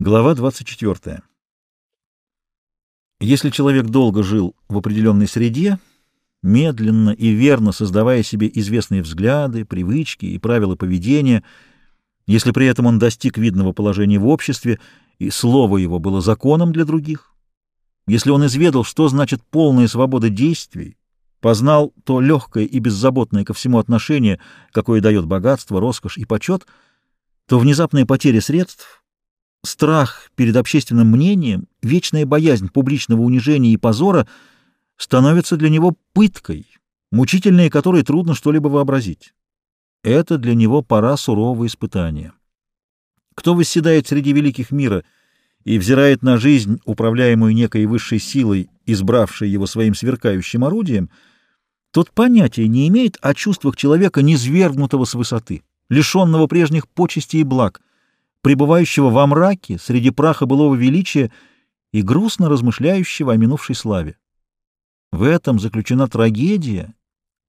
Глава 24. Если человек долго жил в определенной среде, медленно и верно создавая себе известные взгляды, привычки и правила поведения, если при этом он достиг видного положения в обществе, и слово его было законом для других, если он изведал, что значит полная свобода действий, познал то легкое и беззаботное ко всему отношение, какое дает богатство, роскошь и почет, то внезапная потеря средств — Страх перед общественным мнением, вечная боязнь публичного унижения и позора становятся для него пыткой, мучительнее которой трудно что-либо вообразить. Это для него пора сурового испытания. Кто восседает среди великих мира и взирает на жизнь, управляемую некой высшей силой, избравшей его своим сверкающим орудием, тот понятия не имеет о чувствах человека, низвергнутого с высоты, лишенного прежних почестей и благ, пребывающего во мраке среди праха былого величия и грустно размышляющего о минувшей славе. В этом заключена трагедия,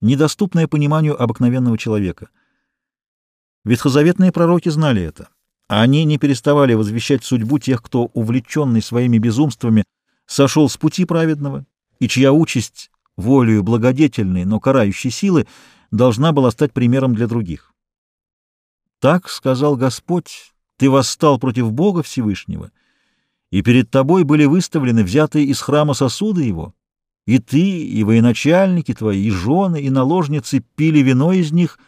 недоступная пониманию обыкновенного человека. Ветхозаветные пророки знали это. Они не переставали возвещать судьбу тех, кто, увлеченный своими безумствами, сошел с пути праведного, и чья участь, волею благодетельной, но карающей силы, должна была стать примером для других. Так сказал Господь, ты восстал против Бога Всевышнего, и перед тобой были выставлены взятые из храма сосуды его, и ты, и военачальники твои, и жены, и наложницы пили вино из них,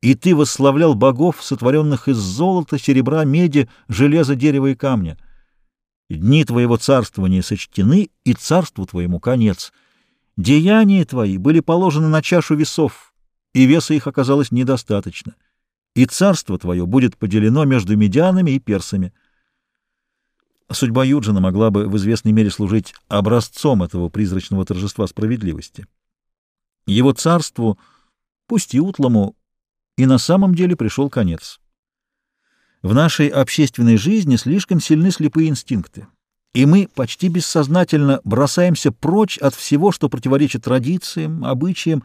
и ты восславлял богов, сотворенных из золота, серебра, меди, железа, дерева и камня. Дни твоего царствования сочтены, и царству твоему конец. Деяния твои были положены на чашу весов, и веса их оказалось недостаточно и царство твое будет поделено между медианами и персами. Судьба Юджина могла бы в известной мере служить образцом этого призрачного торжества справедливости. Его царству, пусть и утлому, и на самом деле пришел конец. В нашей общественной жизни слишком сильны слепые инстинкты, и мы почти бессознательно бросаемся прочь от всего, что противоречит традициям, обычаям,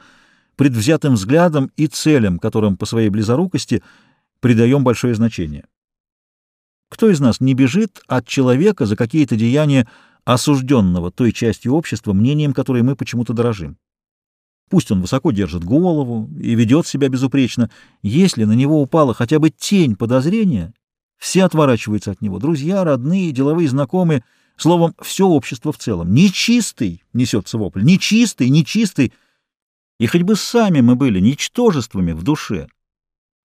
предвзятым взглядам и целям, которым по своей близорукости придаем большое значение. Кто из нас не бежит от человека за какие-то деяния осужденного той частью общества, мнением которой мы почему-то дорожим? Пусть он высоко держит голову и ведет себя безупречно, если на него упала хотя бы тень подозрения, все отворачиваются от него, друзья, родные, деловые знакомые, словом, все общество в целом. Нечистый, несется вопль, нечистый, нечистый, и хоть бы сами мы были ничтожествами в душе,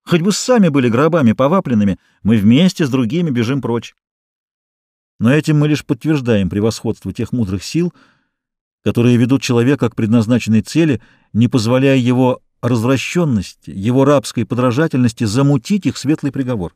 хоть бы сами были гробами повапленными, мы вместе с другими бежим прочь. Но этим мы лишь подтверждаем превосходство тех мудрых сил, которые ведут человека к предназначенной цели, не позволяя его развращенности, его рабской подражательности замутить их светлый приговор.